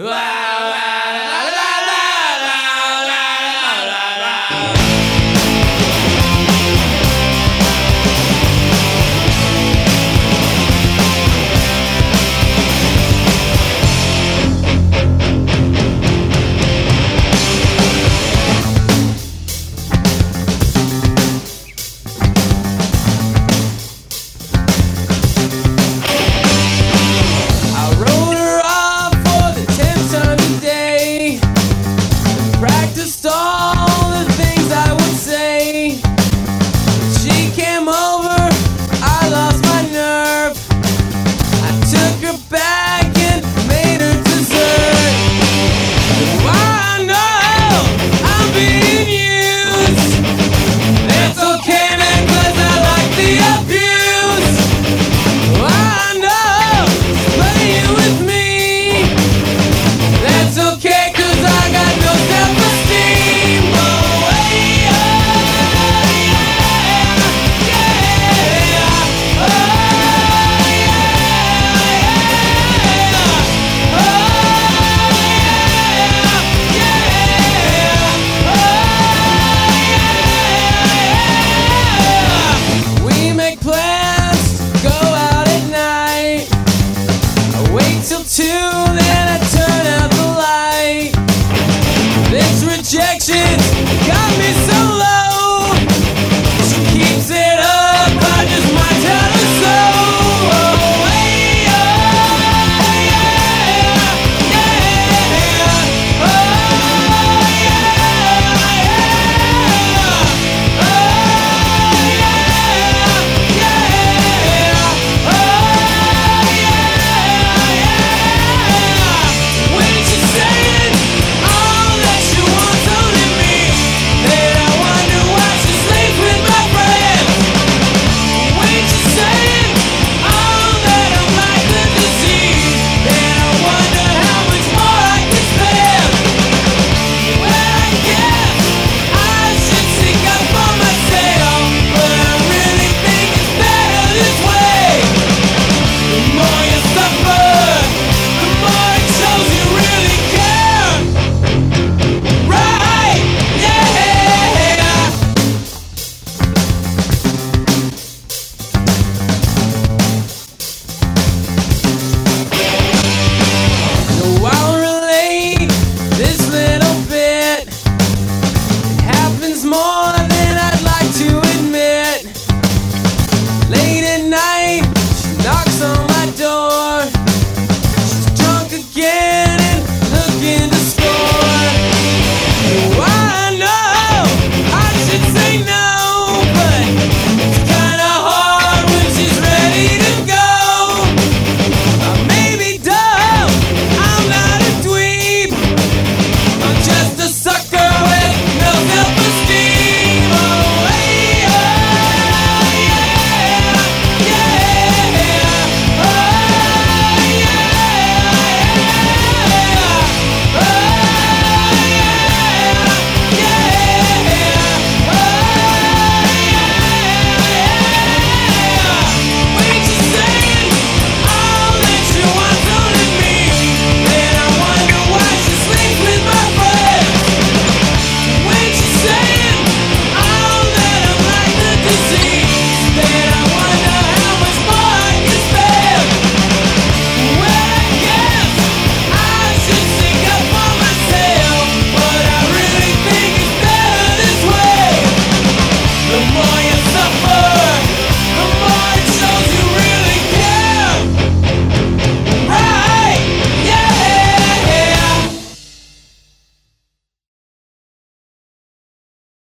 I then I turn